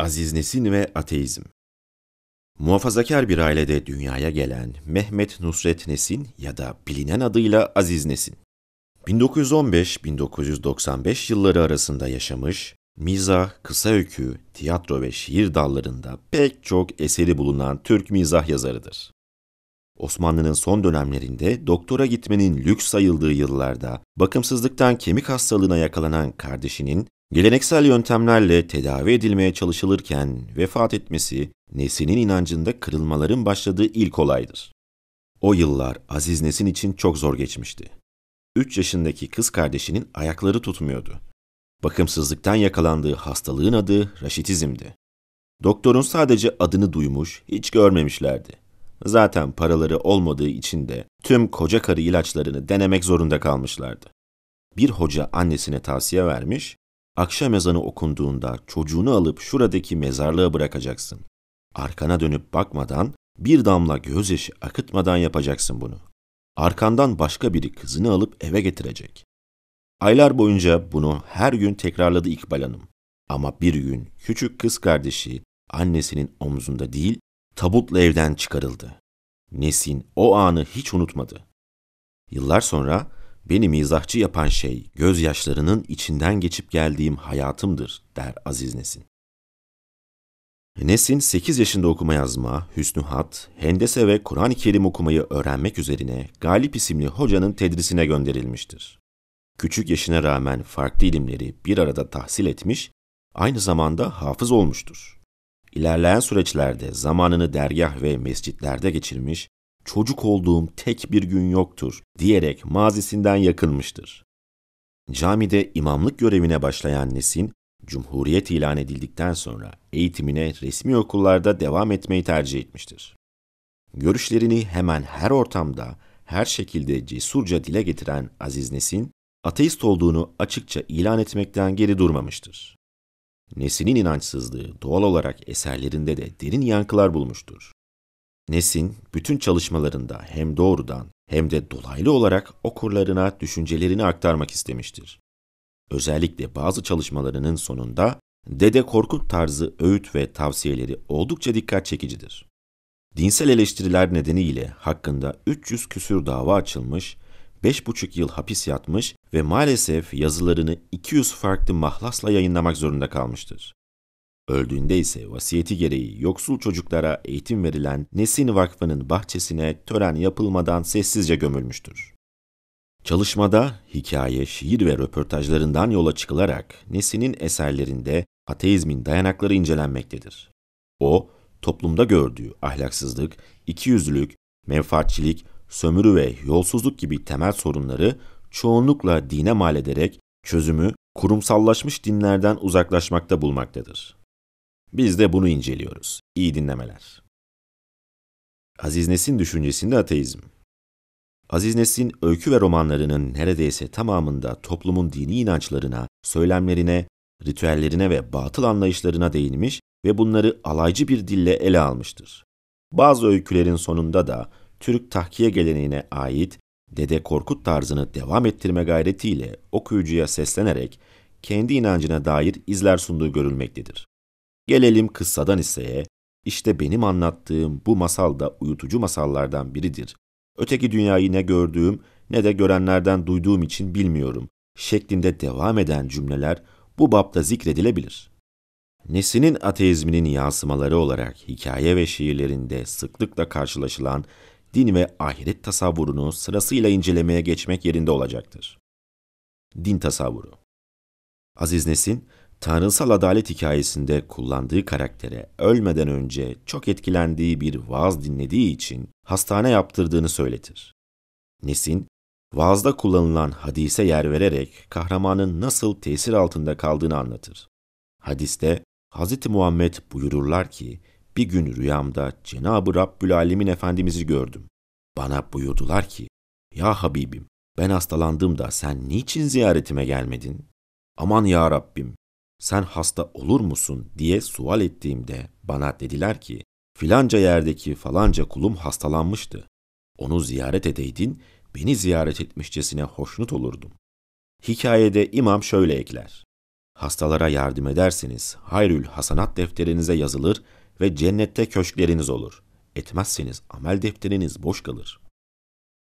Aziz Nesin ve Ateizm Muhafazakar bir ailede dünyaya gelen Mehmet Nusret Nesin ya da bilinen adıyla Aziz Nesin. 1915-1995 yılları arasında yaşamış, mizah, kısa öykü, tiyatro ve şiir dallarında pek çok eseri bulunan Türk mizah yazarıdır. Osmanlı'nın son dönemlerinde doktora gitmenin lüks sayıldığı yıllarda bakımsızlıktan kemik hastalığına yakalanan kardeşinin geleneksel yöntemlerle tedavi edilmeye çalışılırken vefat etmesi Nesin'in inancında kırılmaların başladığı ilk olaydır. O yıllar Aziz Nesin için çok zor geçmişti. 3 yaşındaki kız kardeşinin ayakları tutmuyordu. Bakımsızlıktan yakalandığı hastalığın adı raşitizmdi. Doktorun sadece adını duymuş, hiç görmemişlerdi. Zaten paraları olmadığı için de tüm koca karı ilaçlarını denemek zorunda kalmışlardı. Bir hoca annesine tavsiye vermiş, akşam ezanı okunduğunda çocuğunu alıp şuradaki mezarlığa bırakacaksın. Arkana dönüp bakmadan, bir damla gözyaşı akıtmadan yapacaksın bunu. Arkandan başka biri kızını alıp eve getirecek. Aylar boyunca bunu her gün tekrarladı İkbal Hanım. Ama bir gün küçük kız kardeşi annesinin omzunda değil, tabutla evden çıkarıldı. Nesin o anı hiç unutmadı. Yıllar sonra beni mizahçı yapan şey gözyaşlarının içinden geçip geldiğim hayatımdır der Aziz Nesin. Nesin 8 yaşında okuma yazma, hüsnü hat, hendese ve Kur'an-ı Kerim okumayı öğrenmek üzerine Galip isimli hocanın tedrisine gönderilmiştir. Küçük yaşına rağmen farklı ilimleri bir arada tahsil etmiş, aynı zamanda hafız olmuştur. İlerleyen süreçlerde zamanını dergah ve mescitlerde geçirmiş, çocuk olduğum tek bir gün yoktur diyerek mazisinden yakınmıştır. Camide imamlık görevine başlayan Nesin, Cumhuriyet ilan edildikten sonra eğitimine resmi okullarda devam etmeyi tercih etmiştir. Görüşlerini hemen her ortamda, her şekilde cesurca dile getiren Aziz Nesin, ateist olduğunu açıkça ilan etmekten geri durmamıştır. Nesin'in inançsızlığı doğal olarak eserlerinde de derin yankılar bulmuştur. Nesin, bütün çalışmalarında hem doğrudan hem de dolaylı olarak okurlarına düşüncelerini aktarmak istemiştir. Özellikle bazı çalışmalarının sonunda Dede Korkut tarzı öğüt ve tavsiyeleri oldukça dikkat çekicidir. Dinsel eleştiriler nedeniyle hakkında 300 küsür dava açılmış, 5,5 yıl hapis yatmış ve maalesef yazılarını 200 farklı mahlasla yayınlamak zorunda kalmıştır. Öldüğünde ise vasiyeti gereği yoksul çocuklara eğitim verilen Nesin Vakfı'nın bahçesine tören yapılmadan sessizce gömülmüştür. Çalışmada hikaye, şiir ve röportajlarından yola çıkılarak Nesin'in eserlerinde ateizmin dayanakları incelenmektedir. O, toplumda gördüğü ahlaksızlık, ikiyüzlülük, menfaatçilik, sömürü ve yolsuzluk gibi temel sorunları çoğunlukla dine mal ederek çözümü kurumsallaşmış dinlerden uzaklaşmakta bulmaktadır. Biz de bunu inceliyoruz. İyi dinlemeler. Aziz Nesin düşüncesinde ateizm. Aziz Nesin öykü ve romanlarının neredeyse tamamında toplumun dini inançlarına, söylemlerine, ritüellerine ve batıl anlayışlarına değinmiş ve bunları alaycı bir dille ele almıştır. Bazı öykülerin sonunda da Türk tahkiye geleneğine ait Dede Korkut tarzını devam ettirme gayretiyle okuyucuya seslenerek kendi inancına dair izler sunduğu görülmektedir. Gelelim kıssadan hisseye, işte benim anlattığım bu masal da uyutucu masallardan biridir. Öteki dünyayı ne gördüğüm ne de görenlerden duyduğum için bilmiyorum şeklinde devam eden cümleler bu bapta zikredilebilir. Nesin'in ateizminin yansımaları olarak hikaye ve şiirlerinde sıklıkla karşılaşılan din ve ahiret tasavvurunu sırasıyla incelemeye geçmek yerinde olacaktır. Din tasavvuru Aziz Nesin, tanrısal adalet hikayesinde kullandığı karaktere ölmeden önce çok etkilendiği bir vaaz dinlediği için hastane yaptırdığını söyletir. Nesin, vaazda kullanılan hadise yer vererek kahramanın nasıl tesir altında kaldığını anlatır. Hadiste Hz. Muhammed buyururlar ki, bir gün rüyamda Cenab-ı Rabbül Alemin Efendimiz'i gördüm. Bana buyurdular ki, ya Habibim ben hastalandım da sen niçin ziyaretime gelmedin? Aman ya Rabbim sen hasta olur musun diye sual ettiğimde bana dediler ki filanca yerdeki falanca kulum hastalanmıştı. Onu ziyaret edeydin, beni ziyaret etmişçesine hoşnut olurdum. Hikayede imam şöyle ekler. hastalara yardım ederseniz hayrül hasanat defterinize yazılır ve cennette köşkleriniz olur. Etmezseniz amel defteriniz boş kalır.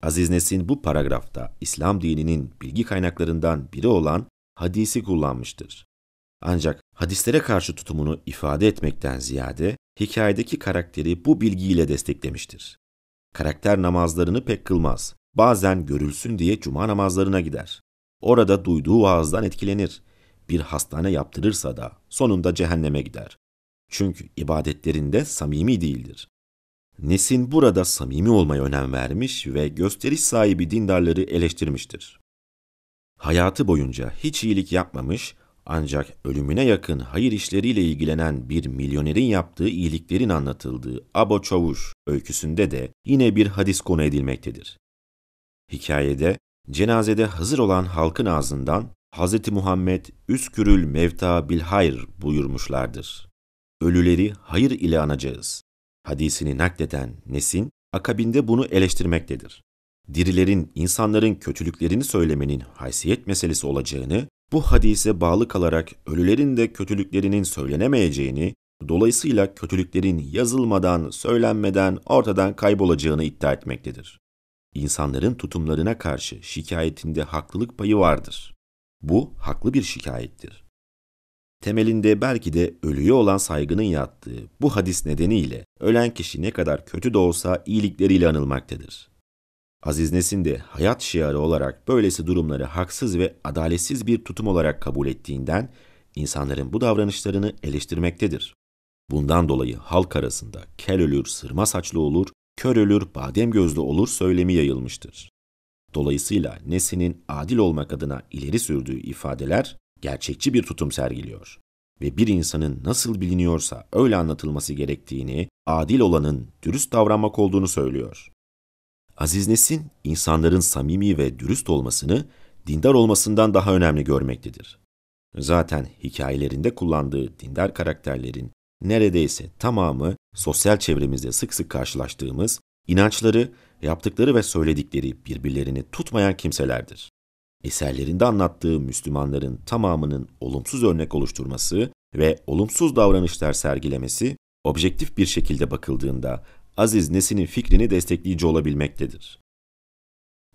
Aziz Nesin bu paragrafta İslam dininin bilgi kaynaklarından biri olan hadisi kullanmıştır. Ancak hadislere karşı tutumunu ifade etmekten ziyade hikayedeki karakteri bu bilgiyle desteklemiştir. Karakter namazlarını pek kılmaz. Bazen görülsün diye cuma namazlarına gider. Orada duyduğu vaazdan etkilenir. Bir hastane yaptırırsa da sonunda cehenneme gider. Çünkü ibadetlerinde samimi değildir. Nesin burada samimi olmaya önem vermiş ve gösteriş sahibi dindarları eleştirmiştir. Hayatı boyunca hiç iyilik yapmamış ancak ölümüne yakın hayır işleriyle ilgilenen bir milyonerin yaptığı iyiliklerin anlatıldığı Abo Çavuş öyküsünde de yine bir hadis konu edilmektedir. Hikayede cenazede hazır olan halkın ağzından Hz. Muhammed üskürül mevta bil hayr buyurmuşlardır. Ölüleri hayır ile anacağız. Hadisini nakleden Nesin, akabinde bunu eleştirmektedir. Dirilerin insanların kötülüklerini söylemenin haysiyet meselesi olacağını, bu hadise bağlı kalarak ölülerin de kötülüklerinin söylenemeyeceğini, dolayısıyla kötülüklerin yazılmadan, söylenmeden ortadan kaybolacağını iddia etmektedir. İnsanların tutumlarına karşı şikayetinde haklılık payı vardır. Bu haklı bir şikayettir. Temelinde belki de ölüye olan saygının yattığı bu hadis nedeniyle ölen kişi ne kadar kötü de olsa iyilikleriyle anılmaktadır. Aziz Nesin de hayat şiarı olarak böylesi durumları haksız ve adaletsiz bir tutum olarak kabul ettiğinden insanların bu davranışlarını eleştirmektedir. Bundan dolayı halk arasında kel ölür, sırma saçlı olur, kör ölür, badem gözlü olur söylemi yayılmıştır. Dolayısıyla Nesin'in adil olmak adına ileri sürdüğü ifadeler gerçekçi bir tutum sergiliyor ve bir insanın nasıl biliniyorsa öyle anlatılması gerektiğini, adil olanın dürüst davranmak olduğunu söylüyor. Aziz Nesin, insanların samimi ve dürüst olmasını dindar olmasından daha önemli görmektedir. Zaten hikayelerinde kullandığı dindar karakterlerin neredeyse tamamı sosyal çevremizde sık sık karşılaştığımız inançları, yaptıkları ve söyledikleri birbirlerini tutmayan kimselerdir. Eserlerinde anlattığı Müslümanların tamamının olumsuz örnek oluşturması ve olumsuz davranışlar sergilemesi, objektif bir şekilde bakıldığında Aziz Nesin'in fikrini destekleyici olabilmektedir.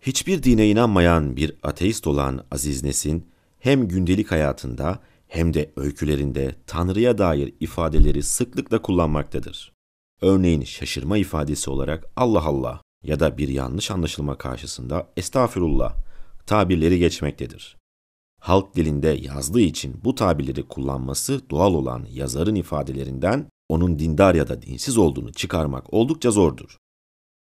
Hiçbir dine inanmayan bir ateist olan Aziz Nesin, hem gündelik hayatında hem de öykülerinde Tanrı'ya dair ifadeleri sıklıkla kullanmaktadır. Örneğin şaşırma ifadesi olarak Allah Allah ya da bir yanlış anlaşılma karşısında estağfirullah tabirleri geçmektedir. Halk dilinde yazdığı için bu tabirleri kullanması doğal olan yazarın ifadelerinden onun dindar ya da dinsiz olduğunu çıkarmak oldukça zordur.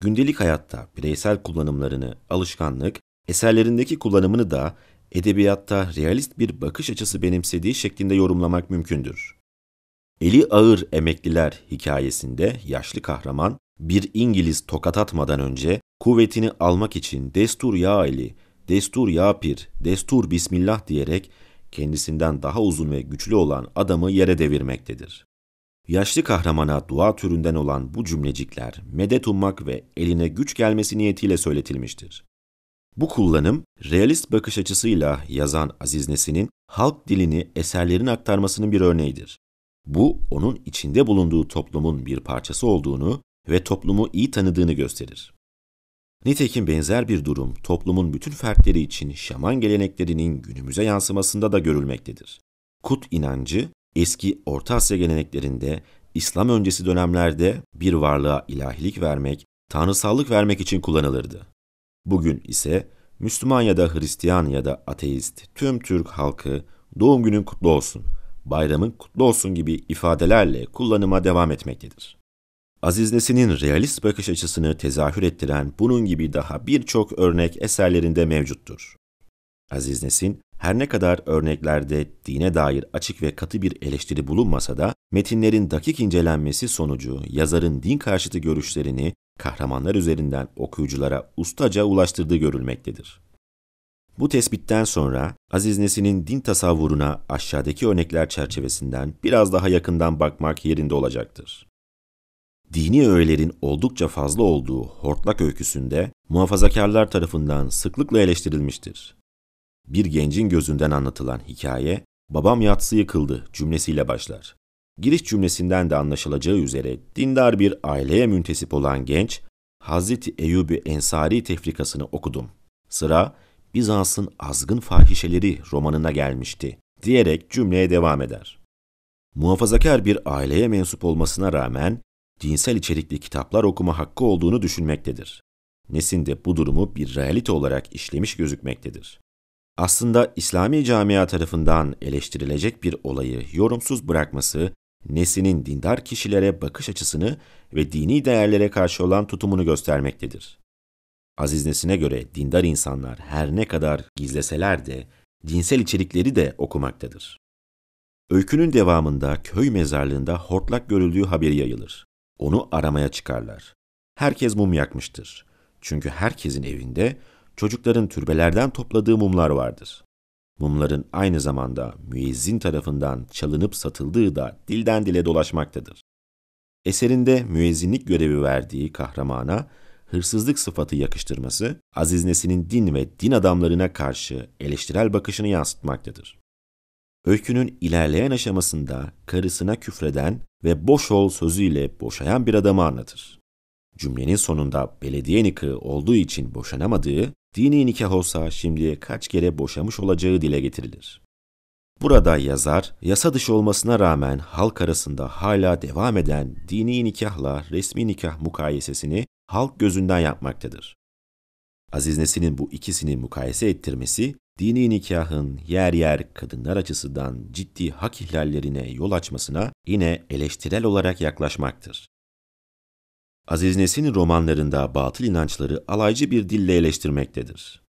Gündelik hayatta bireysel kullanımlarını alışkanlık, eserlerindeki kullanımını da edebiyatta realist bir bakış açısı benimsediği şeklinde yorumlamak mümkündür. Eli ağır emekliler hikayesinde yaşlı kahraman bir İngiliz tokat atmadan önce kuvvetini almak için destur ya eli, destur ya pir, destur bismillah diyerek kendisinden daha uzun ve güçlü olan adamı yere devirmektedir. Yaşlı kahramana dua türünden olan bu cümlecikler medet ummak ve eline güç gelmesi niyetiyle söyletilmiştir. Bu kullanım, realist bakış açısıyla yazan Aziz Nesin'in halk dilini eserlerin aktarmasının bir örneğidir. Bu, onun içinde bulunduğu toplumun bir parçası olduğunu ve toplumu iyi tanıdığını gösterir. Nitekim benzer bir durum toplumun bütün fertleri için şaman geleneklerinin günümüze yansımasında da görülmektedir. Kut inancı, eski Orta Asya geleneklerinde İslam öncesi dönemlerde bir varlığa ilahilik vermek, tanrısallık vermek için kullanılırdı. Bugün ise Müslüman ya da Hristiyan ya da ateist tüm Türk halkı doğum günün kutlu olsun, bayramın kutlu olsun gibi ifadelerle kullanıma devam etmektedir. Aziz Nesin'in realist bakış açısını tezahür ettiren bunun gibi daha birçok örnek eserlerinde mevcuttur. Aziz Nesin, her ne kadar örneklerde dine dair açık ve katı bir eleştiri bulunmasa da metinlerin dakik incelenmesi sonucu yazarın din karşıtı görüşlerini kahramanlar üzerinden okuyuculara ustaca ulaştırdığı görülmektedir. Bu tespitten sonra Aziz Nesin'in din tasavvuruna aşağıdaki örnekler çerçevesinden biraz daha yakından bakmak yerinde olacaktır. Dini öğelerin oldukça fazla olduğu hortlak öyküsünde muhafazakarlar tarafından sıklıkla eleştirilmiştir. Bir gencin gözünden anlatılan hikaye, Babam yatsıyı kıldı cümlesiyle başlar. Giriş cümlesinden de anlaşılacağı üzere dindar bir aileye müntesip olan genç, Hazreti Eyyubi Ensari tefrikasını okudum. Sıra Bizans'ın azgın fahişeleri romanına gelmişti diyerek cümleye devam eder. Muhafazakar bir aileye mensup olmasına rağmen cinsel içerikli kitaplar okuma hakkı olduğunu düşünmektedir. Nesin de bu durumu bir realite olarak işlemiş gözükmektedir. Aslında İslami camia tarafından eleştirilecek bir olayı yorumsuz bırakması, Nesin'in dindar kişilere bakış açısını ve dini değerlere karşı olan tutumunu göstermektedir. Aziz Nesin'e göre dindar insanlar her ne kadar gizleseler de cinsel içerikleri de okumaktadır. Öykünün devamında köy mezarlığında hortlak görüldüğü haberi yayılır. Onu aramaya çıkarlar. Herkes mum yakmıştır. Çünkü herkesin evinde çocukların türbelerden topladığı mumlar vardır. Mumların aynı zamanda müezzin tarafından çalınıp satıldığı da dilden dile dolaşmaktadır. Eserinde müezzinlik görevi verdiği kahramana hırsızlık sıfatı yakıştırması, Aziz Nesin'in din ve din adamlarına karşı eleştirel bakışını yansıtmaktadır. Öykünün ilerleyen aşamasında karısına küfreden ve boş ol sözüyle boşayan bir adamı anlatır. Cümlenin sonunda belediye nikahı olduğu için boşanamadığı, dini nikah olsa şimdiye kaç kere boşamış olacağı dile getirilir. Burada yazar, yasa dışı olmasına rağmen halk arasında hala devam eden dini nikahla resmi nikah mukayesesini halk gözünden yapmaktadır. Aziz Nesin'in bu ikisini mukayese ettirmesi, dini nikahın yer yer kadınlar açısından ciddi hak ihlallerine yol açmasına yine eleştirel olarak yaklaşmaktır. Aziz Nesin romanlarında batıl inançları alaycı bir dille eleştirmektedir.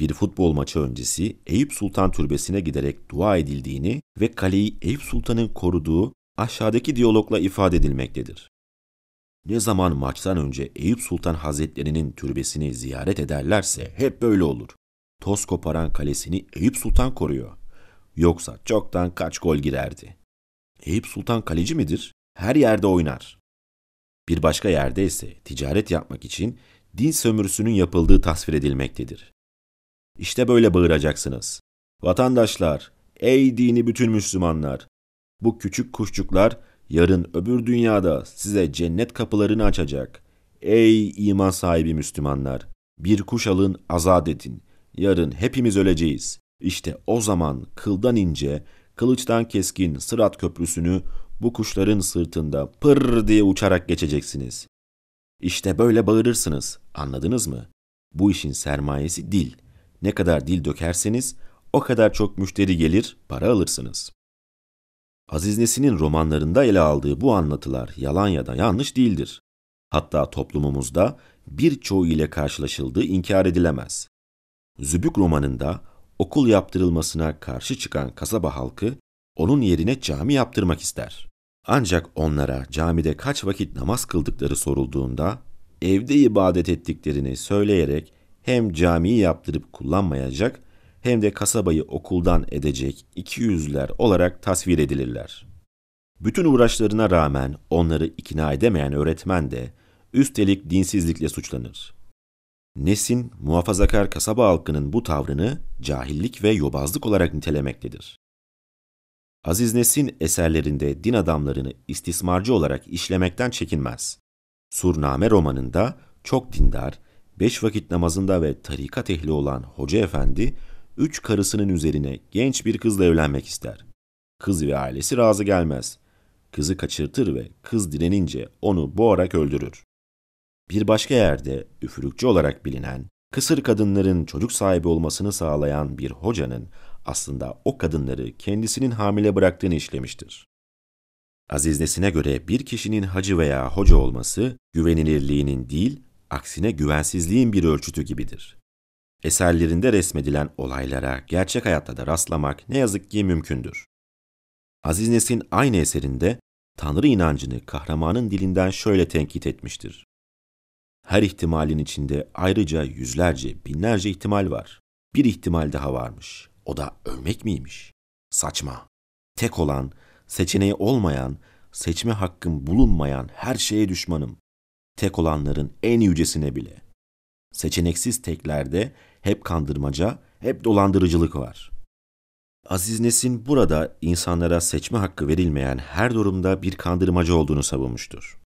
Bir futbol maçı öncesi Eyüp Sultan Türbesi'ne giderek dua edildiğini ve kaleyi Eyüp Sultan'ın koruduğu aşağıdaki diyalogla ifade edilmektedir. Ne zaman maçtan önce Eyüp Sultan Hazretlerinin türbesini ziyaret ederlerse hep böyle olur. Toz koparan kalesini Eyüp Sultan koruyor. Yoksa çoktan kaç gol girerdi. Eyüp Sultan kaleci midir? Her yerde oynar. Bir başka yerde ise ticaret yapmak için din sömürüsünün yapıldığı tasvir edilmektedir. İşte böyle bağıracaksınız. Vatandaşlar, ey dini bütün Müslümanlar! Bu küçük kuşçuklar yarın öbür dünyada size cennet kapılarını açacak. Ey iman sahibi Müslümanlar! Bir kuş alın, azat edin. Yarın hepimiz öleceğiz. İşte o zaman kıldan ince, kılıçtan keskin Sırat Köprüsü'nü bu kuşların sırtında pır diye uçarak geçeceksiniz. İşte böyle bağırırsınız. Anladınız mı? Bu işin sermayesi dil. Ne kadar dil dökerseniz o kadar çok müşteri gelir, para alırsınız. Aziz Nesin'in romanlarında ele aldığı bu anlatılar yalan ya da yanlış değildir. Hatta toplumumuzda birçoğu ile karşılaşıldığı inkar edilemez. Zübük romanında okul yaptırılmasına karşı çıkan kasaba halkı onun yerine cami yaptırmak ister. Ancak onlara camide kaç vakit namaz kıldıkları sorulduğunda evde ibadet ettiklerini söyleyerek hem camiyi yaptırıp kullanmayacak hem de kasabayı okuldan edecek iki yüzler olarak tasvir edilirler. Bütün uğraşlarına rağmen onları ikna edemeyen öğretmen de üstelik dinsizlikle suçlanır. Nesin, muhafazakar kasaba halkının bu tavrını cahillik ve yobazlık olarak nitelemektedir. Aziz Nesin eserlerinde din adamlarını istismarcı olarak işlemekten çekinmez. Surname romanında çok dindar, beş vakit namazında ve tarikat ehli olan Hoca Efendi, üç karısının üzerine genç bir kızla evlenmek ister. Kız ve ailesi razı gelmez. Kızı kaçırtır ve kız direnince onu boğarak öldürür. Bir başka yerde üfürükçü olarak bilinen, kısır kadınların çocuk sahibi olmasını sağlayan bir hocanın aslında o kadınları kendisinin hamile bıraktığını işlemiştir. Aziz Nesin'e göre bir kişinin hacı veya hoca olması güvenilirliğinin değil, aksine güvensizliğin bir ölçütü gibidir. Eserlerinde resmedilen olaylara gerçek hayatta da rastlamak ne yazık ki mümkündür. Aziz Nesin aynı eserinde Tanrı inancını kahramanın dilinden şöyle tenkit etmiştir. Her ihtimalin içinde ayrıca yüzlerce, binlerce ihtimal var. Bir ihtimal daha varmış. O da ölmek miymiş? Saçma. Tek olan, seçeneği olmayan, seçme hakkım bulunmayan her şeye düşmanım. Tek olanların en yücesine bile. Seçeneksiz teklerde hep kandırmaca, hep dolandırıcılık var. Aziz Nesin burada insanlara seçme hakkı verilmeyen her durumda bir kandırmacı olduğunu savunmuştur.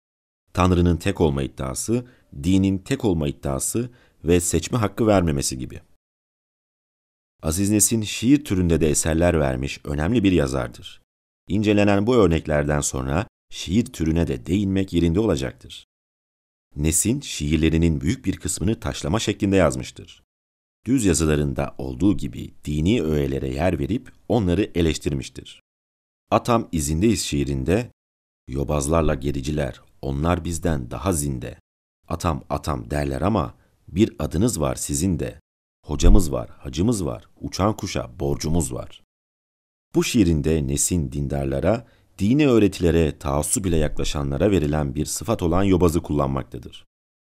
Tanrı'nın tek olma iddiası, dinin tek olma iddiası ve seçme hakkı vermemesi gibi. Aziz Nesin şiir türünde de eserler vermiş önemli bir yazardır. İncelenen bu örneklerden sonra şiir türüne de değinmek yerinde olacaktır. Nesin şiirlerinin büyük bir kısmını taşlama şeklinde yazmıştır. Düz yazılarında olduğu gibi dini öğelere yer verip onları eleştirmiştir. Atam izindeyiz şiirinde, yobazlarla gericiler, onlar bizden daha zinde. Atam atam derler ama bir adınız var sizin de. Hocamız var, hacımız var, uçan kuşa borcumuz var. Bu şiirinde Nesin dindarlara, dini öğretilere taassup bile yaklaşanlara verilen bir sıfat olan yobazı kullanmaktadır.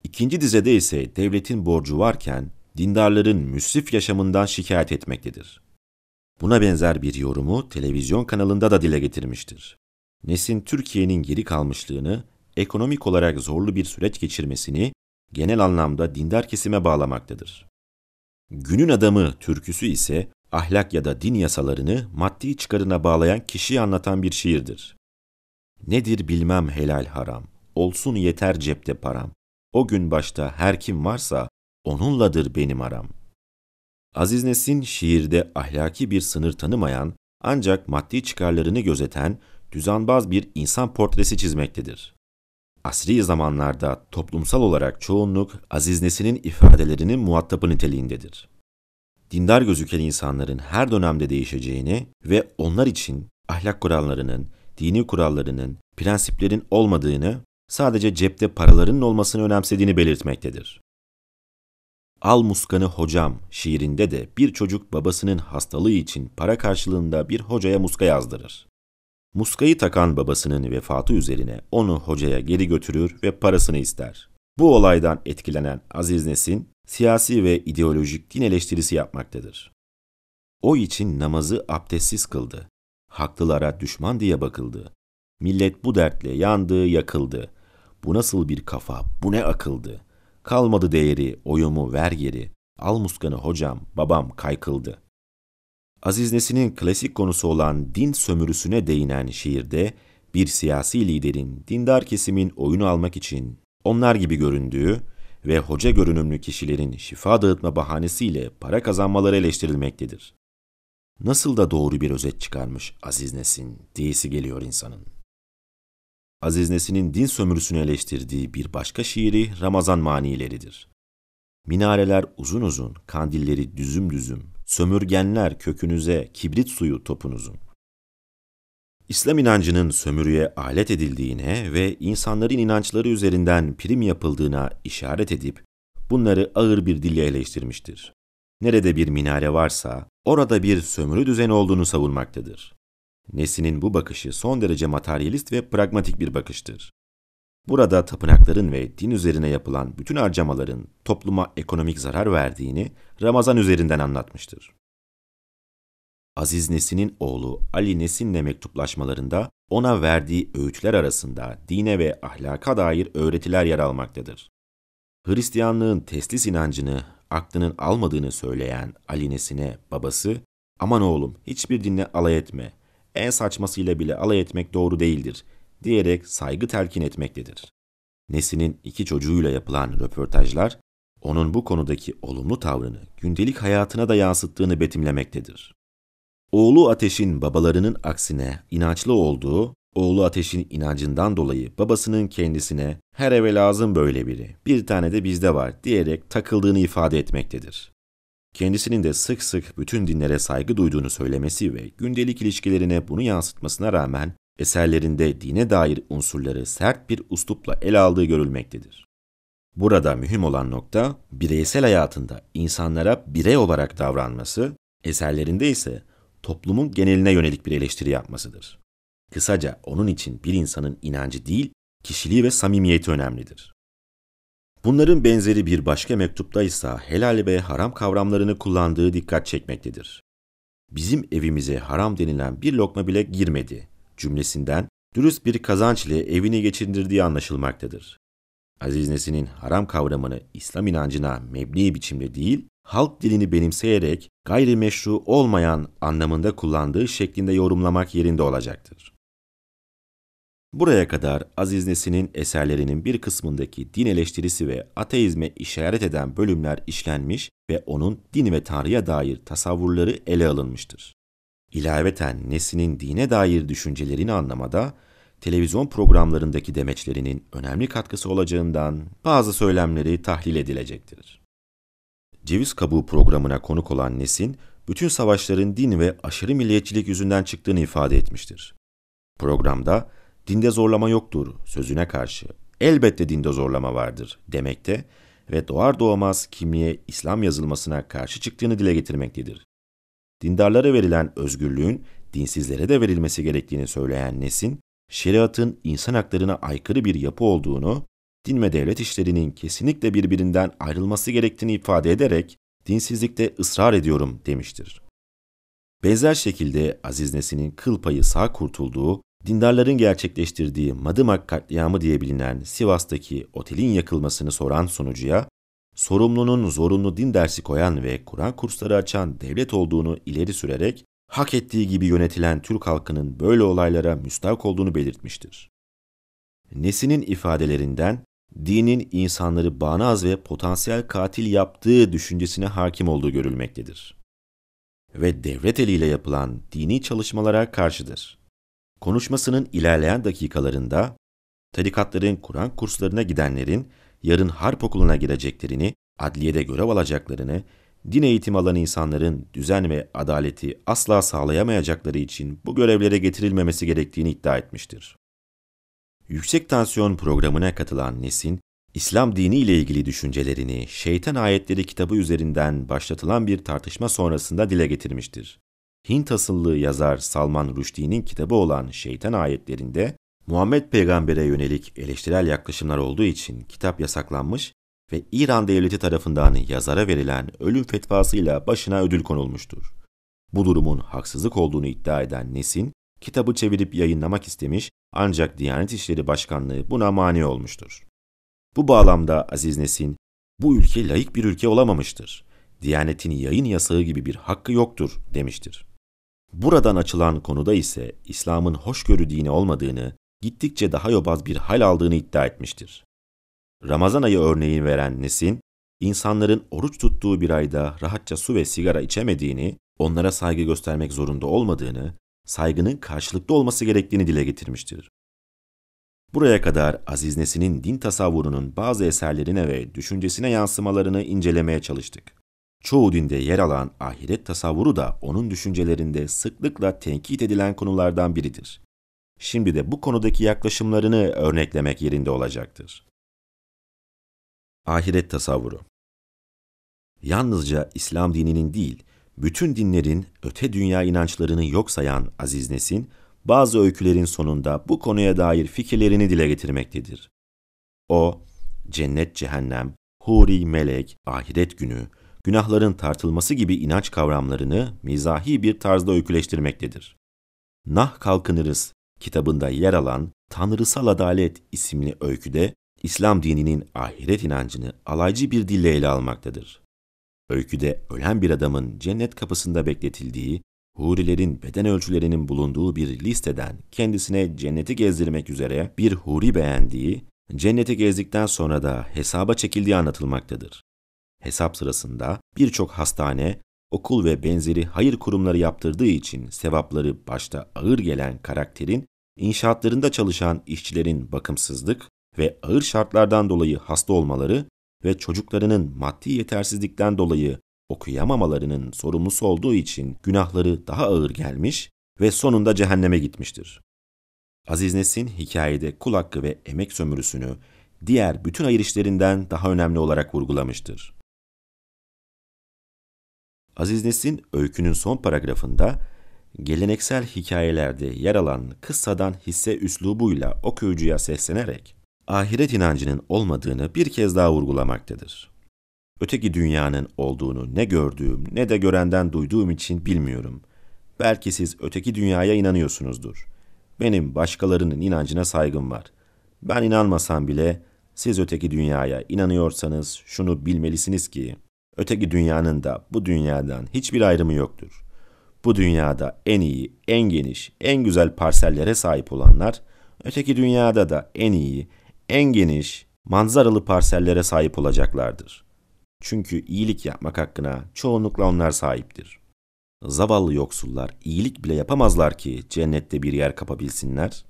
İkinci dizede ise devletin borcu varken dindarların müsrif yaşamından şikayet etmektedir. Buna benzer bir yorumu televizyon kanalında da dile getirmiştir. Nesin Türkiye'nin geri kalmışlığını, ekonomik olarak zorlu bir süreç geçirmesini genel anlamda dindar kesime bağlamaktadır. Günün adamı türküsü ise ahlak ya da din yasalarını maddi çıkarına bağlayan kişiyi anlatan bir şiirdir. Nedir bilmem helal haram, olsun yeter cepte param. O gün başta her kim varsa onunladır benim aram. Aziz Nesin şiirde ahlaki bir sınır tanımayan ancak maddi çıkarlarını gözeten düzenbaz bir insan portresi çizmektedir. Asri zamanlarda toplumsal olarak çoğunluk Aziz Nesin'in ifadelerinin muhatabı niteliğindedir. Dindar gözüken insanların her dönemde değişeceğini ve onlar için ahlak kurallarının, dini kurallarının, prensiplerin olmadığını, sadece cepte paralarının olmasını önemsediğini belirtmektedir. Al Muskan'ı Hocam şiirinde de bir çocuk babasının hastalığı için para karşılığında bir hocaya muska yazdırır. Muskayı takan babasının vefatı üzerine onu hocaya geri götürür ve parasını ister. Bu olaydan etkilenen Aziz Nesin, siyasi ve ideolojik din eleştirisi yapmaktadır. O için namazı abdestsiz kıldı. Haklılara düşman diye bakıldı. Millet bu dertle yandı, yakıldı. Bu nasıl bir kafa, bu ne akıldı. Kalmadı değeri, oyumu ver geri. Al muskanı hocam, babam kaykıldı. Aziz Nesin'in klasik konusu olan din sömürüsüne değinen şiirde bir siyasi liderin dindar kesimin oyunu almak için onlar gibi göründüğü ve hoca görünümlü kişilerin şifa dağıtma bahanesiyle para kazanmaları eleştirilmektedir. Nasıl da doğru bir özet çıkarmış Aziz Nesin diyesi geliyor insanın. Aziz Nesin'in din sömürüsünü eleştirdiği bir başka şiiri Ramazan manileridir. Minareler uzun uzun, kandilleri düzüm düzüm, sömürgenler kökünüze, kibrit suyu topunuzun. İslam inancının sömürüye alet edildiğine ve insanların inançları üzerinden prim yapıldığına işaret edip bunları ağır bir dille eleştirmiştir. Nerede bir minare varsa orada bir sömürü düzeni olduğunu savunmaktadır. Nesin'in bu bakışı son derece materyalist ve pragmatik bir bakıştır. Burada tapınakların ve din üzerine yapılan bütün harcamaların topluma ekonomik zarar verdiğini Ramazan üzerinden anlatmıştır. Aziz Nesin'in oğlu Ali Nesin'le mektuplaşmalarında ona verdiği öğütler arasında dine ve ahlaka dair öğretiler yer almaktadır. Hristiyanlığın teslis inancını aklının almadığını söyleyen Ali Nesin'e babası, aman oğlum hiçbir dinle alay etme, en saçmasıyla bile alay etmek doğru değildir diyerek saygı telkin etmektedir. Nesin'in iki çocuğuyla yapılan röportajlar, onun bu konudaki olumlu tavrını gündelik hayatına da yansıttığını betimlemektedir. Oğlu Ateş'in babalarının aksine inançlı olduğu, oğlu Ateş'in inancından dolayı babasının kendisine her eve lazım böyle biri, bir tane de bizde var diyerek takıldığını ifade etmektedir. Kendisinin de sık sık bütün dinlere saygı duyduğunu söylemesi ve gündelik ilişkilerine bunu yansıtmasına rağmen eserlerinde dine dair unsurları sert bir uslupla ele aldığı görülmektedir. Burada mühim olan nokta bireysel hayatında insanlara birey olarak davranması, eserlerinde ise toplumun geneline yönelik bir eleştiri yapmasıdır. Kısaca onun için bir insanın inancı değil, kişiliği ve samimiyeti önemlidir. Bunların benzeri bir başka mektupta ise helal ve haram kavramlarını kullandığı dikkat çekmektedir. Bizim evimize haram denilen bir lokma bile girmedi cümlesinden dürüst bir kazanç ile evini geçindirdiği anlaşılmaktadır. Aziz Nesin'in haram kavramını İslam inancına mebni biçimde değil, halk dilini benimseyerek gayrimeşru olmayan anlamında kullandığı şeklinde yorumlamak yerinde olacaktır. Buraya kadar Aziz Nesin'in eserlerinin bir kısmındaki din eleştirisi ve ateizme işaret eden bölümler işlenmiş ve onun din ve Tanrı'ya dair tasavvurları ele alınmıştır. İlaveten Nesin'in dine dair düşüncelerini anlamada televizyon programlarındaki demeçlerinin önemli katkısı olacağından bazı söylemleri tahlil edilecektir. Ceviz Kabuğu programına konuk olan Nesin, bütün savaşların din ve aşırı milliyetçilik yüzünden çıktığını ifade etmiştir. Programda dinde zorlama yoktur sözüne karşı elbette dinde zorlama vardır demekte ve doğar doğmaz kimliğe İslam yazılmasına karşı çıktığını dile getirmektedir. Dindarlara verilen özgürlüğün dinsizlere de verilmesi gerektiğini söyleyen Nesin, şeriatın insan haklarına aykırı bir yapı olduğunu, din ve devlet işlerinin kesinlikle birbirinden ayrılması gerektiğini ifade ederek dinsizlikte ısrar ediyorum demiştir. Benzer şekilde Aziz Nesin'in kıl payı sağ kurtulduğu dindarların gerçekleştirdiği Madımak katliamı diye bilinen Sivas'taki otelin yakılmasını soran sunucuya, sorumlunun zorunlu din dersi koyan ve Kur'an kursları açan devlet olduğunu ileri sürerek, hak ettiği gibi yönetilen Türk halkının böyle olaylara müstahak olduğunu belirtmiştir. Nesin'in ifadelerinden, dinin insanları bağnaz ve potansiyel katil yaptığı düşüncesine hakim olduğu görülmektedir. Ve devlet eliyle yapılan dini çalışmalara karşıdır. Konuşmasının ilerleyen dakikalarında tarikatların Kur'an kurslarına gidenlerin yarın harp okuluna gireceklerini, adliyede görev alacaklarını, din eğitimi alan insanların düzen ve adaleti asla sağlayamayacakları için bu görevlere getirilmemesi gerektiğini iddia etmiştir. Yüksek Tansiyon programına katılan Nesin, İslam dini ile ilgili düşüncelerini Şeytan Ayetleri kitabı üzerinden başlatılan bir tartışma sonrasında dile getirmiştir. Hint asıllı yazar Salman Rushdie'nin kitabı olan Şeytan ayetlerinde Muhammed Peygamber'e yönelik eleştirel yaklaşımlar olduğu için kitap yasaklanmış ve İran devleti tarafından yazara verilen ölüm fetvasıyla başına ödül konulmuştur. Bu durumun haksızlık olduğunu iddia eden Nesin, kitabı çevirip yayınlamak istemiş ancak Diyanet İşleri Başkanlığı buna mani olmuştur. Bu bağlamda Aziz Nesin, bu ülke layık bir ülke olamamıştır. Diyanetin yayın yasağı gibi bir hakkı yoktur demiştir. Buradan açılan konuda ise İslam'ın hoşgörü dini olmadığını, gittikçe daha yobaz bir hal aldığını iddia etmiştir. Ramazan ayı örneğini veren Nesin, insanların oruç tuttuğu bir ayda rahatça su ve sigara içemediğini, onlara saygı göstermek zorunda olmadığını, saygının karşılıklı olması gerektiğini dile getirmiştir. Buraya kadar Aziz Nesin'in din tasavvurunun bazı eserlerine ve düşüncesine yansımalarını incelemeye çalıştık. Çoğu dinde yer alan ahiret tasavvuru da onun düşüncelerinde sıklıkla tenkit edilen konulardan biridir. Şimdi de bu konudaki yaklaşımlarını örneklemek yerinde olacaktır. Ahiret tasavvuru Yalnızca İslam dininin değil, bütün dinlerin öte dünya inançlarını yok sayan Aziz Nesin, bazı öykülerin sonunda bu konuya dair fikirlerini dile getirmektedir. O, cennet cehennem, huri melek, ahiret günü, günahların tartılması gibi inanç kavramlarını mizahi bir tarzda öyküleştirmektedir. Nah Kalkınırız kitabında yer alan Tanrısal Adalet isimli öyküde İslam dininin ahiret inancını alaycı bir dille ele almaktadır. Öyküde ölen bir adamın cennet kapısında bekletildiği, hurilerin beden ölçülerinin bulunduğu bir listeden kendisine cenneti gezdirmek üzere bir huri beğendiği, cenneti gezdikten sonra da hesaba çekildiği anlatılmaktadır. Hesap sırasında birçok hastane, okul ve benzeri hayır kurumları yaptırdığı için sevapları başta ağır gelen karakterin, inşaatlarında çalışan işçilerin bakımsızlık ve ağır şartlardan dolayı hasta olmaları ve çocuklarının maddi yetersizlikten dolayı okuyamamalarının sorumlusu olduğu için günahları daha ağır gelmiş ve sonunda cehenneme gitmiştir. Aziz Nesin hikayede kul hakkı ve emek sömürüsünü diğer bütün hayır işlerinden daha önemli olarak vurgulamıştır. Aziz Nesin öykünün son paragrafında geleneksel hikayelerde yer alan kıssadan hisse üslubuyla okuyucuya seslenerek ahiret inancının olmadığını bir kez daha vurgulamaktadır. Öteki dünyanın olduğunu ne gördüğüm ne de görenden duyduğum için bilmiyorum. Belki siz öteki dünyaya inanıyorsunuzdur. Benim başkalarının inancına saygım var. Ben inanmasam bile siz öteki dünyaya inanıyorsanız şunu bilmelisiniz ki Öteki dünyanın da bu dünyadan hiçbir ayrımı yoktur. Bu dünyada en iyi, en geniş, en güzel parsellere sahip olanlar, öteki dünyada da en iyi, en geniş, manzaralı parsellere sahip olacaklardır. Çünkü iyilik yapmak hakkına çoğunlukla onlar sahiptir. Zavallı yoksullar iyilik bile yapamazlar ki cennette bir yer kapabilsinler.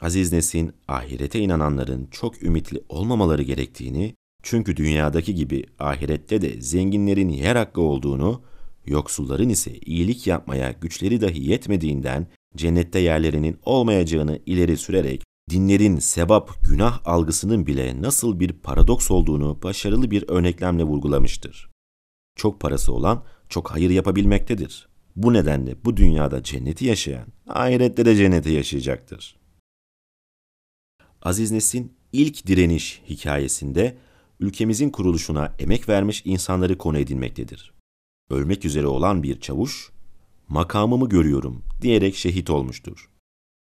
Aziz Nesin, ahirete inananların çok ümitli olmamaları gerektiğini, çünkü dünyadaki gibi ahirette de zenginlerin yer hakkı olduğunu, yoksulların ise iyilik yapmaya güçleri dahi yetmediğinden cennette yerlerinin olmayacağını ileri sürerek dinlerin sebap günah algısının bile nasıl bir paradoks olduğunu başarılı bir örneklemle vurgulamıştır. Çok parası olan çok hayır yapabilmektedir. Bu nedenle bu dünyada cenneti yaşayan ahirette de cenneti yaşayacaktır. Aziz Nesin ilk direniş hikayesinde ülkemizin kuruluşuna emek vermiş insanları konu edilmektedir. Ölmek üzere olan bir çavuş, makamımı görüyorum diyerek şehit olmuştur.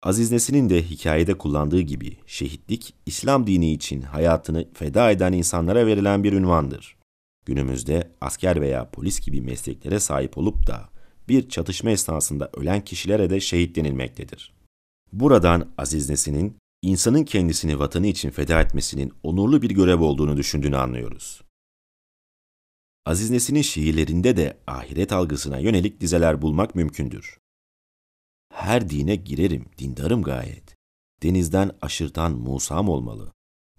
Aziz Nesin'in de hikayede kullandığı gibi şehitlik, İslam dini için hayatını feda eden insanlara verilen bir ünvandır. Günümüzde asker veya polis gibi mesleklere sahip olup da bir çatışma esnasında ölen kişilere de şehit denilmektedir. Buradan Aziz Nesin'in insanın kendisini vatanı için feda etmesinin onurlu bir görev olduğunu düşündüğünü anlıyoruz. Aziz Nesin'in şiirlerinde de ahiret algısına yönelik dizeler bulmak mümkündür. Her dine girerim, dindarım gayet. Denizden aşırtan Musa'm olmalı.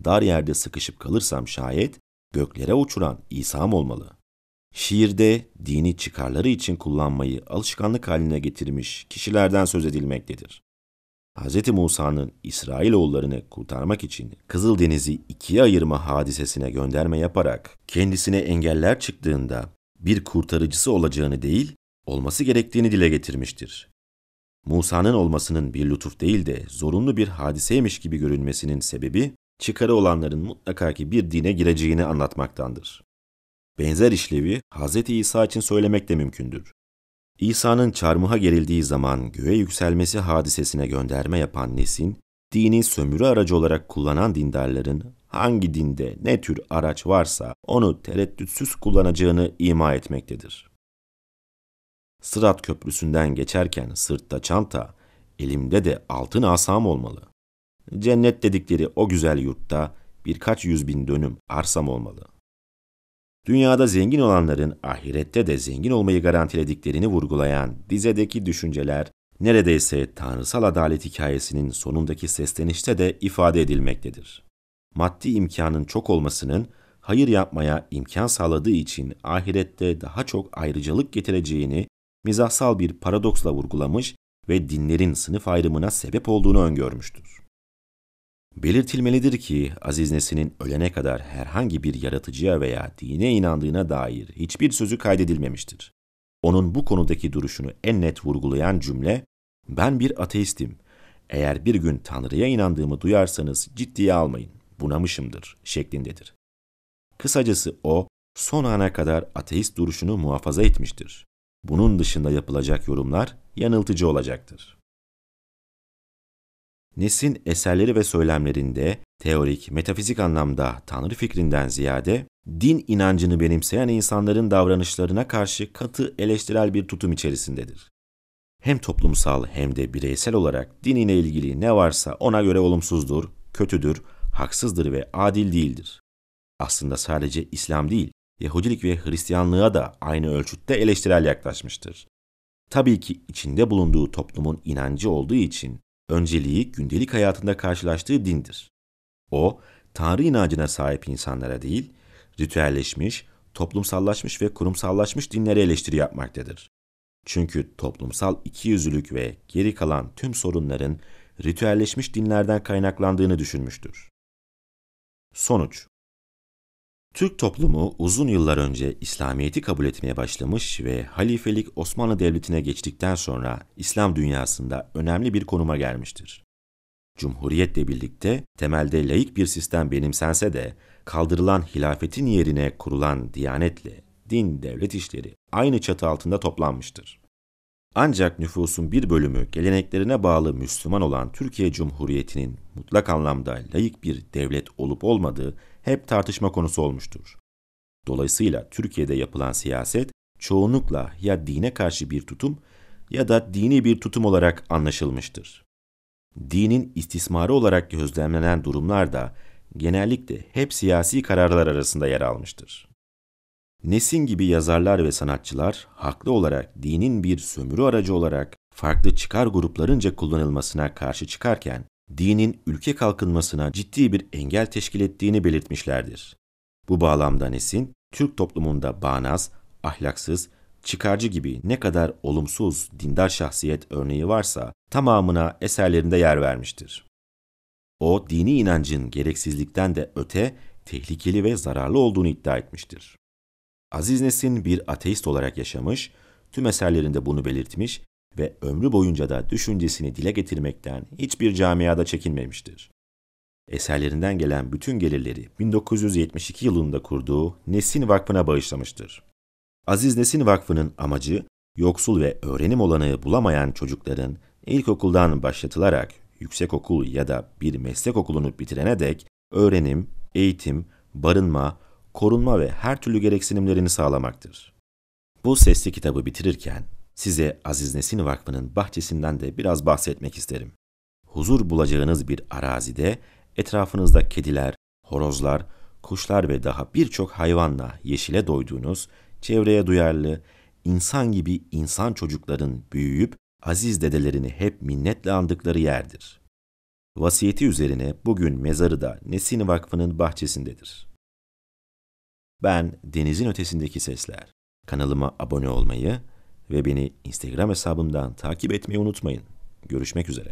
Dar yerde sıkışıp kalırsam şayet, göklere uçuran İsa'm olmalı. Şiirde dini çıkarları için kullanmayı alışkanlık haline getirmiş kişilerden söz edilmektedir. Hz. Musa'nın İsrailoğullarını kurtarmak için Kızıldeniz'i ikiye ayırma hadisesine gönderme yaparak kendisine engeller çıktığında bir kurtarıcısı olacağını değil, olması gerektiğini dile getirmiştir. Musa'nın olmasının bir lütuf değil de zorunlu bir hadiseymiş gibi görünmesinin sebebi, çıkarı olanların mutlaka ki bir dine gireceğini anlatmaktandır. Benzer işlevi Hz. İsa için söylemek de mümkündür. İsa'nın çarmıha gerildiği zaman göğe yükselmesi hadisesine gönderme yapan Nesin, dini sömürü aracı olarak kullanan dindarların hangi dinde ne tür araç varsa onu tereddütsüz kullanacağını ima etmektedir. Sırat köprüsünden geçerken sırtta çanta, elimde de altın asam olmalı. Cennet dedikleri o güzel yurtta birkaç yüz bin dönüm arsam olmalı. Dünyada zengin olanların ahirette de zengin olmayı garantilediklerini vurgulayan dizedeki düşünceler neredeyse tanrısal adalet hikayesinin sonundaki seslenişte de ifade edilmektedir. Maddi imkanın çok olmasının hayır yapmaya imkan sağladığı için ahirette daha çok ayrıcalık getireceğini mizahsal bir paradoksla vurgulamış ve dinlerin sınıf ayrımına sebep olduğunu öngörmüştür. Belirtilmelidir ki Aziz Nesin'in ölene kadar herhangi bir yaratıcıya veya dine inandığına dair hiçbir sözü kaydedilmemiştir. Onun bu konudaki duruşunu en net vurgulayan cümle, ben bir ateistim. Eğer bir gün Tanrı'ya inandığımı duyarsanız ciddiye almayın, bunamışımdır şeklindedir. Kısacası o, son ana kadar ateist duruşunu muhafaza etmiştir. Bunun dışında yapılacak yorumlar yanıltıcı olacaktır. Nesin eserleri ve söylemlerinde teorik, metafizik anlamda Tanrı fikrinden ziyade din inancını benimseyen insanların davranışlarına karşı katı eleştirel bir tutum içerisindedir. Hem toplumsal hem de bireysel olarak din ilgili ne varsa ona göre olumsuzdur, kötüdür, haksızdır ve adil değildir. Aslında sadece İslam değil, Yahudilik ve Hristiyanlığa da aynı ölçütte eleştirel yaklaşmıştır. Tabii ki içinde bulunduğu toplumun inancı olduğu için önceliği gündelik hayatında karşılaştığı dindir. O, Tanrı inancına sahip insanlara değil, ritüelleşmiş, toplumsallaşmış ve kurumsallaşmış dinlere eleştiri yapmaktadır. Çünkü toplumsal ikiyüzlülük ve geri kalan tüm sorunların ritüelleşmiş dinlerden kaynaklandığını düşünmüştür. Sonuç Türk toplumu uzun yıllar önce İslamiyet'i kabul etmeye başlamış ve halifelik Osmanlı Devleti'ne geçtikten sonra İslam dünyasında önemli bir konuma gelmiştir. Cumhuriyetle birlikte temelde laik bir sistem benimsense de kaldırılan hilafetin yerine kurulan diyanetle din devlet işleri aynı çatı altında toplanmıştır. Ancak nüfusun bir bölümü geleneklerine bağlı Müslüman olan Türkiye Cumhuriyeti'nin mutlak anlamda layık bir devlet olup olmadığı hep tartışma konusu olmuştur. Dolayısıyla Türkiye'de yapılan siyaset çoğunlukla ya dine karşı bir tutum ya da dini bir tutum olarak anlaşılmıştır. Dinin istismarı olarak gözlemlenen durumlar da genellikle hep siyasi kararlar arasında yer almıştır. Nesin gibi yazarlar ve sanatçılar haklı olarak dinin bir sömürü aracı olarak farklı çıkar gruplarınca kullanılmasına karşı çıkarken, dinin ülke kalkınmasına ciddi bir engel teşkil ettiğini belirtmişlerdir. Bu bağlamda Nesin, Türk toplumunda bağnaz, ahlaksız, çıkarcı gibi ne kadar olumsuz dindar şahsiyet örneği varsa tamamına eserlerinde yer vermiştir. O dini inancın gereksizlikten de öte tehlikeli ve zararlı olduğunu iddia etmiştir. Aziz Nesin bir ateist olarak yaşamış, tüm eserlerinde bunu belirtmiş ve ömrü boyunca da düşüncesini dile getirmekten hiçbir camiada çekinmemiştir. Eserlerinden gelen bütün gelirleri 1972 yılında kurduğu Nesin Vakfı'na bağışlamıştır. Aziz Nesin Vakfı'nın amacı, yoksul ve öğrenim olanağı bulamayan çocukların ilkokuldan başlatılarak yüksekokul ya da bir meslek okulunu bitirene dek öğrenim, eğitim, barınma, korunma ve her türlü gereksinimlerini sağlamaktır. Bu sesli kitabı bitirirken size Aziz Nesin Vakfı'nın bahçesinden de biraz bahsetmek isterim. Huzur bulacağınız bir arazide etrafınızda kediler, horozlar, kuşlar ve daha birçok hayvanla yeşile doyduğunuz, çevreye duyarlı, insan gibi insan çocukların büyüyüp aziz dedelerini hep minnetle andıkları yerdir. Vasiyeti üzerine bugün mezarı da Nesin Vakfı'nın bahçesindedir. Ben Denizin Ötesindeki Sesler. Kanalıma abone olmayı ve beni Instagram hesabımdan takip etmeyi unutmayın. Görüşmek üzere.